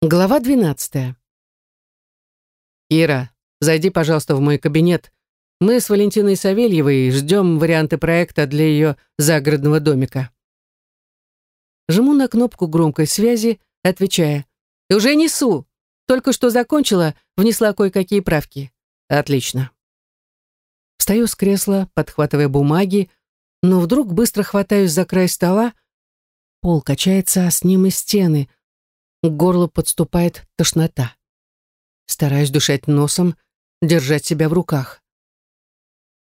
Глава 12. Ира, зайди, пожалуйста, в мой кабинет. Мы с Валентиной Савельевой ждем варианты проекта для ее загородного домика. Жму на кнопку громкой связи, отвечая. «Уже несу. Только что закончила, внесла кое-какие правки. Отлично». Встаю с кресла, подхватывая бумаги, но вдруг быстро хватаюсь за край стола. Пол качается, а с ним и стены — к горлу подступает тошнота. Стараюсь дышать носом, держать себя в руках.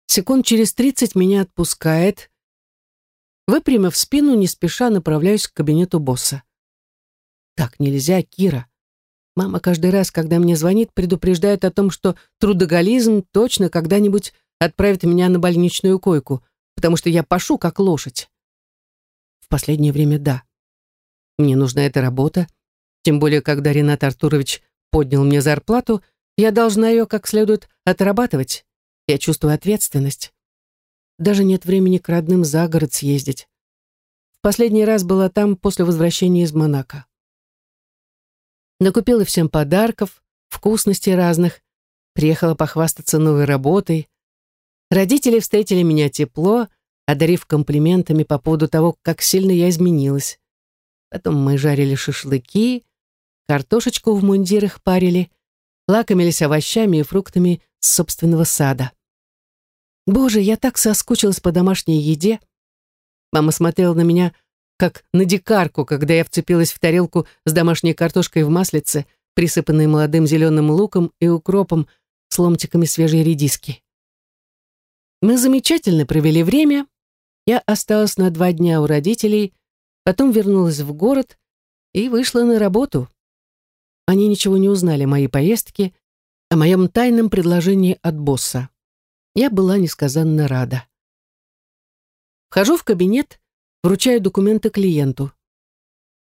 Секунд через тридцать меня отпускает. Выпрямив спину, не спеша направляюсь к кабинету босса. Так нельзя, Кира. Мама каждый раз, когда мне звонит, предупреждает о том, что трудоголизм точно когда-нибудь отправит меня на больничную койку, потому что я пашу как лошадь. В последнее время да. Мне нужна эта работа, тем более, когда Ренат Артурович поднял мне зарплату, я должна ее как следует отрабатывать. Я чувствую ответственность. Даже нет времени к родным за город съездить. В последний раз была там после возвращения из Монако. Накупила всем подарков, вкусностей разных, приехала похвастаться новой работой. Родители встретили меня тепло, одарив комплиментами по поводу того, как сильно я изменилась. Потом мы жарили шашлыки, картошечку в мундирах парили, лакомились овощами и фруктами с собственного сада. Боже, я так соскучилась по домашней еде. Мама смотрела на меня, как на дикарку, когда я вцепилась в тарелку с домашней картошкой в маслице, присыпанной молодым зеленым луком и укропом с ломтиками свежей редиски. Мы замечательно провели время. Я осталась на два дня у родителей, потом вернулась в город и вышла на работу. Они ничего не узнали о моей поездке, о моем тайном предложении от босса. Я была несказанно рада. Вхожу в кабинет, вручаю документы клиенту.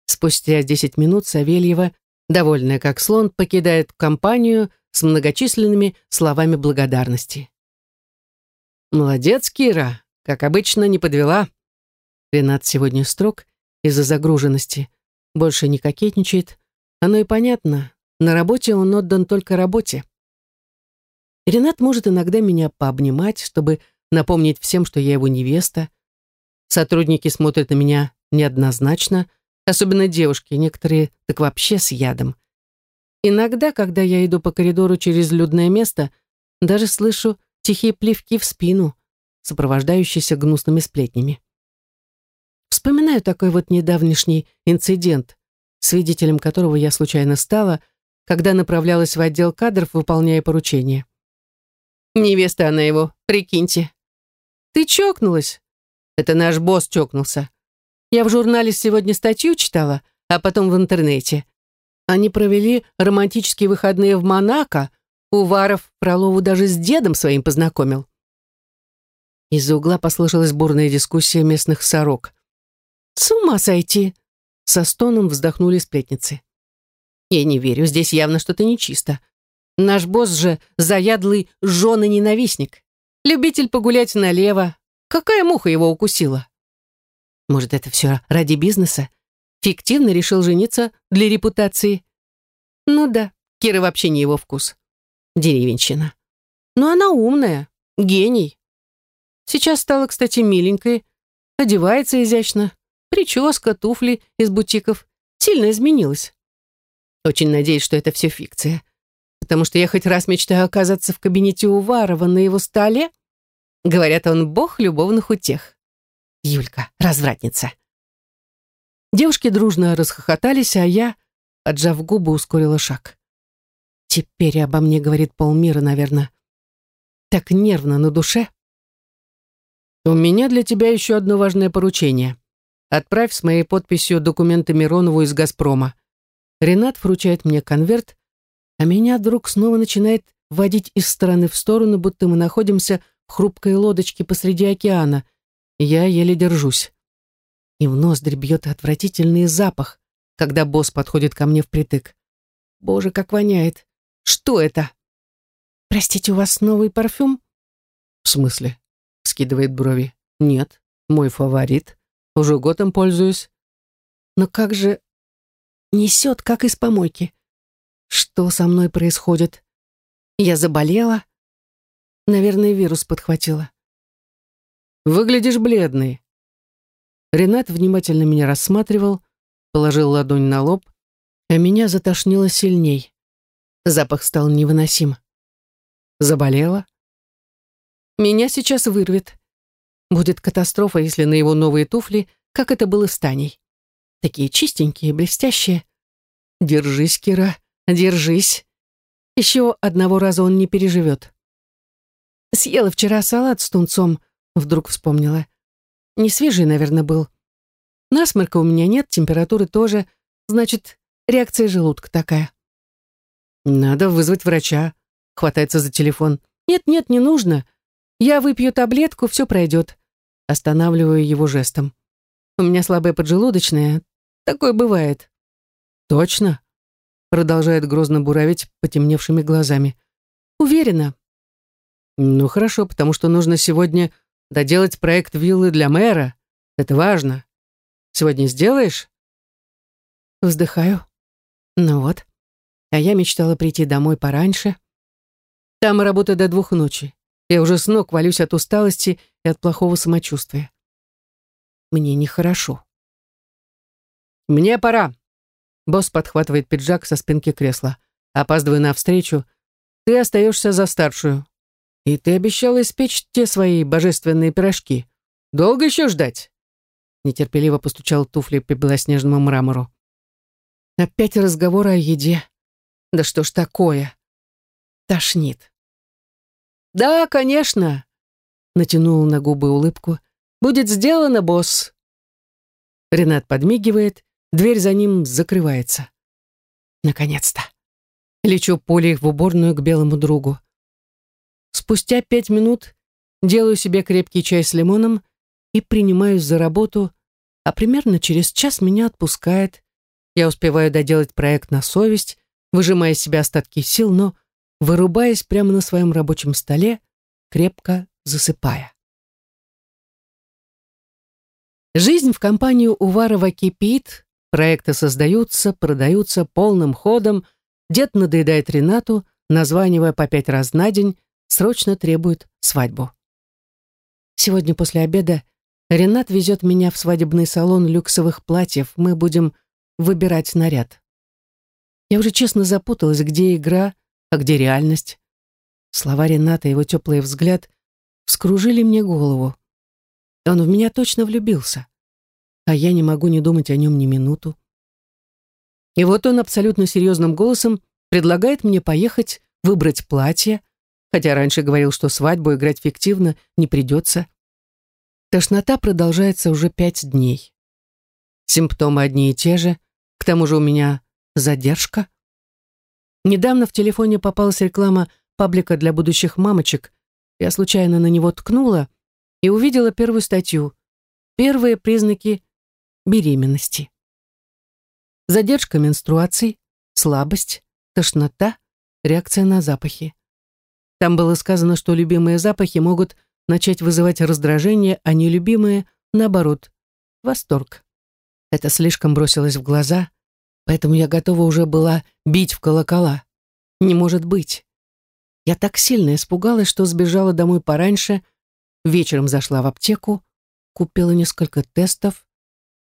Спустя 10 минут Савельева, довольная как слон, покидает компанию с многочисленными словами благодарности. «Молодец, Кира, как обычно, не подвела». Ренат сегодня строг из-за загруженности, больше не кокетничает, оно и понятно. На работе он отдан только работе. Ренат может иногда меня пообнимать, чтобы напомнить всем, что я его невеста. Сотрудники смотрят на меня неоднозначно, особенно девушки, некоторые так вообще с ядом. Иногда, когда я иду по коридору через людное место, даже слышу тихие плевки в спину, сопровождающиеся гнусными сплетнями. Вспоминаю такой вот недавнешний инцидент, свидетелем которого я случайно стала, когда направлялась в отдел кадров, выполняя поручение. Невеста она его, прикиньте. Ты чокнулась? Это наш босс чокнулся. Я в журнале сегодня статью читала, а потом в интернете. Они провели романтические выходные в Монако. Уваров Фролову даже с дедом своим познакомил. Из-за угла послышалась бурная дискуссия местных сорок. «С ума сойти!» Со стоном вздохнули сплетницы. «Я не верю, здесь явно что-то нечисто. Наш босс же заядлый жёный-ненавистник. Любитель погулять налево. Какая муха его укусила?» «Может, это все ради бизнеса? Фиктивно решил жениться для репутации?» «Ну да, Кира вообще не его вкус. Деревенщина. Но она умная, гений. Сейчас стала, кстати, миленькой, одевается изящно, Прическа, туфли из бутиков сильно изменилась. Очень надеюсь, что это все фикция. Потому что я хоть раз мечтаю оказаться в кабинете Уварова на его столе. Говорят, он бог любовных утех. Юлька, развратница. Девушки дружно расхохотались, а я, поджав губы, ускорила шаг. Теперь обо мне говорит полмира, наверное. Так нервно на душе. У меня для тебя еще одно важное поручение. Отправь с моей подписью документы Миронову из «Газпрома». Ренат вручает мне конверт, а меня вдруг снова начинает водить из стороны в сторону, будто мы находимся в хрупкой лодочке посреди океана. Я еле держусь. И в ноздри бьет отвратительный запах, когда босс подходит ко мне впритык. Боже, как воняет. Что это? Простите, у вас новый парфюм? В смысле? Скидывает брови. Нет, мой фаворит. Уже год им пользуюсь. Но как же... Несет, как из помойки. Что со мной происходит? Я заболела? Наверное, вирус подхватила. Выглядишь бледный. Ренат внимательно меня рассматривал, положил ладонь на лоб, а меня затошнило сильней. Запах стал невыносим. Заболела? Меня сейчас вырвет. Будет катастрофа, если на его новые туфли, как это было с Таней. Такие чистенькие, блестящие. Держись, Кира, держись. Еще одного раза он не переживет. Съела вчера салат с тунцом, вдруг вспомнила. Не свежий, наверное, был. Насморка у меня нет, температуры тоже. Значит, реакция желудка такая. Надо вызвать врача. Хватается за телефон. Нет-нет, не нужно. Я выпью таблетку, все пройдет. Останавливаю его жестом. У меня слабая поджелудочная. Такое бывает. Точно? Продолжает грозно буравить потемневшими глазами. Уверена. Ну хорошо, потому что нужно сегодня доделать проект виллы для мэра. Это важно. Сегодня сделаешь? Вздыхаю. Ну вот. А я мечтала прийти домой пораньше. Там работа до двух ночи. Я уже с ног валюсь от усталости и от плохого самочувствия. Мне нехорошо. «Мне пора!» Босс подхватывает пиджак со спинки кресла. «Опаздываю на встречу. Ты остаешься за старшую. И ты обещала испечь те свои божественные пирожки. Долго еще ждать?» Нетерпеливо постучал туфли по белоснежному мрамору. Опять разговор о еде. Да что ж такое? Тошнит. «Да, конечно», — натянул на губы улыбку. «Будет сделано, босс». Ренат подмигивает, дверь за ним закрывается. Наконец-то. Лечу полей в уборную к белому другу. Спустя пять минут делаю себе крепкий чай с лимоном и принимаюсь за работу, а примерно через час меня отпускает. Я успеваю доделать проект на совесть, выжимая из себя остатки сил, но вырубаясь прямо на своем рабочем столе, крепко засыпая. Жизнь в компанию Уварова кипит, проекты создаются, продаются полным ходом, дед надоедает Ренату, названивая по пять раз на день, срочно требует свадьбу. Сегодня после обеда Ренат везет меня в свадебный салон люксовых платьев, мы будем выбирать наряд. Я уже честно запуталась, где игра, а где реальность. Слова Рената, его теплый взгляд вскружили мне голову. Он в меня точно влюбился, а я не могу не думать о нем ни минуту. И вот он абсолютно серьезным голосом предлагает мне поехать выбрать платье, хотя раньше говорил, что свадьбу играть фиктивно не придется. Тошнота продолжается уже пять дней. Симптомы одни и те же, к тому же у меня задержка. Недавно в телефоне попалась реклама паблика для будущих мамочек. Я случайно на него ткнула и увидела первую статью. Первые признаки беременности. Задержка менструаций, слабость, тошнота, реакция на запахи. Там было сказано, что любимые запахи могут начать вызывать раздражение, а нелюбимые, наоборот, восторг. Это слишком бросилось в глаза, Поэтому я готова уже была бить в колокола. Не может быть. Я так сильно испугалась, что сбежала домой пораньше, вечером зашла в аптеку, купила несколько тестов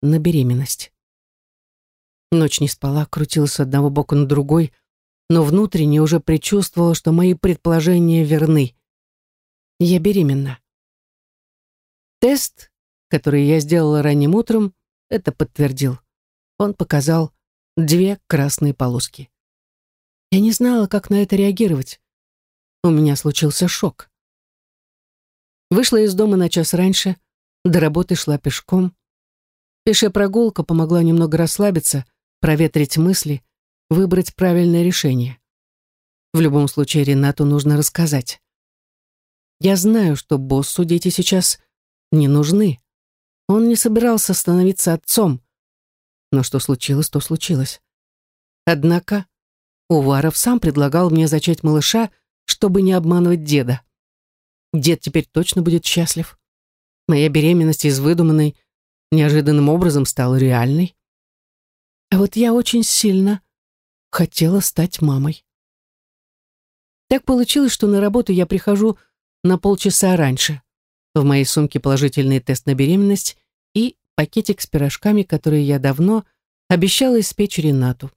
на беременность. Ночь не спала, крутилась с одного бока на другой, но внутренне уже предчувствовала, что мои предположения верны. Я беременна. Тест, который я сделала ранним утром, это подтвердил. Он показал две красные полоски. Я не знала, как на это реагировать. У меня случился шок. Вышла из дома на час раньше, до работы шла пешком. Пешая прогулка помогла немного расслабиться, проветрить мысли, выбрать правильное решение. В любом случае Ренату нужно рассказать. Я знаю, что боссу дети сейчас не нужны. Он не собирался становиться отцом. Но что случилось, то случилось. Однако Уваров сам предлагал мне зачать малыша, чтобы не обманывать деда. Дед теперь точно будет счастлив. Моя беременность из выдуманной неожиданным образом стала реальной. А вот я очень сильно хотела стать мамой. Так получилось, что на работу я прихожу на полчаса раньше. В моей сумке положительный тест на беременность пакетик с пирожками, которые я давно обещала испечь Ренату.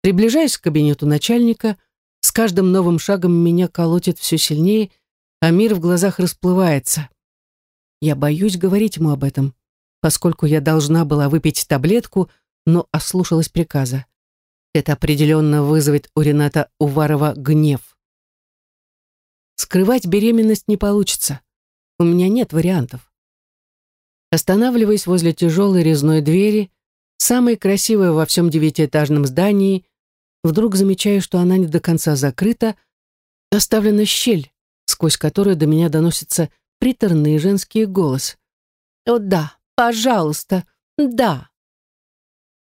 Приближаясь к кабинету начальника, с каждым новым шагом меня колотит все сильнее, а мир в глазах расплывается. Я боюсь говорить ему об этом, поскольку я должна была выпить таблетку, но ослушалась приказа. Это определенно вызовет у Рената Уварова гнев. Скрывать беременность не получится. У меня нет вариантов. Останавливаясь возле тяжелой резной двери, самой красивой во всем девятиэтажном здании, вдруг замечаю, что она не до конца закрыта, оставлена щель, сквозь которую до меня доносится приторный женский голос. «О да, пожалуйста, да!»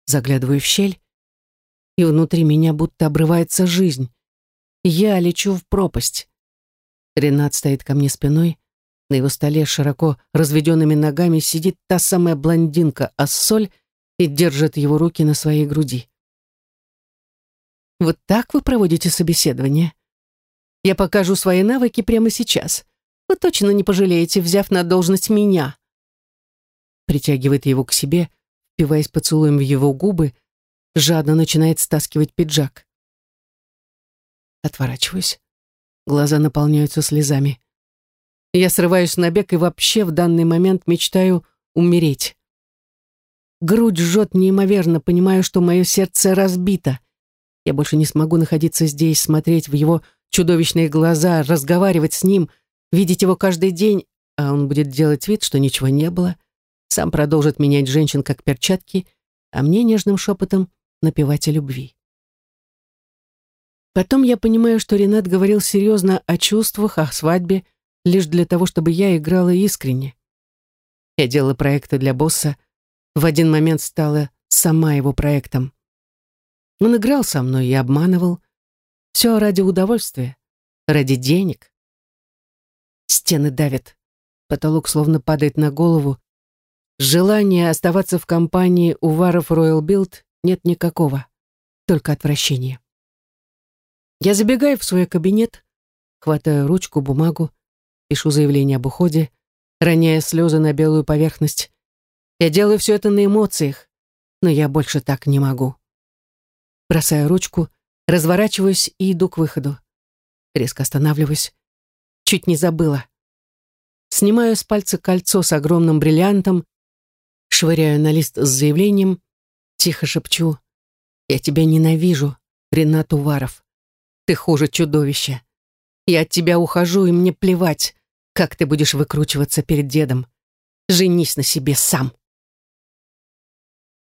Заглядываю в щель, и внутри меня будто обрывается жизнь. Я лечу в пропасть. Ренат стоит ко мне спиной, на его столе широко разведенными ногами сидит та самая блондинка Ассоль и держит его руки на своей груди. «Вот так вы проводите собеседование? Я покажу свои навыки прямо сейчас. Вы точно не пожалеете, взяв на должность меня». Притягивает его к себе, впиваясь поцелуем в его губы, жадно начинает стаскивать пиджак. Отворачиваюсь. Глаза наполняются слезами. Я срываюсь на бег и вообще в данный момент мечтаю умереть. Грудь жжет неимоверно, понимаю, что мое сердце разбито. Я больше не смогу находиться здесь, смотреть в его чудовищные глаза, разговаривать с ним, видеть его каждый день, а он будет делать вид, что ничего не было, сам продолжит менять женщин как перчатки, а мне нежным шепотом напевать о любви. Потом я понимаю, что Ренат говорил серьезно о чувствах, о свадьбе, лишь для того, чтобы я играла искренне. Я делала проекты для босса, в один момент стала сама его проектом. Он играл со мной и обманывал. Все ради удовольствия, ради денег. Стены давят. Потолок словно падает на голову. Желания оставаться в компании Уваров Royal Build нет никакого. Только отвращение. Я забегаю в свой кабинет, хватаю ручку, бумагу, пишу заявление об уходе, роняя слезы на белую поверхность. Я делаю все это на эмоциях, но я больше так не могу. Бросаю ручку, разворачиваюсь и иду к выходу. Резко останавливаюсь. Чуть не забыла. Снимаю с пальца кольцо с огромным бриллиантом, швыряю на лист с заявлением, тихо шепчу. «Я тебя ненавижу, Ренат Уваров. Ты хуже чудовища. Я от тебя ухожу, и мне плевать, как ты будешь выкручиваться перед дедом. Женись на себе сам».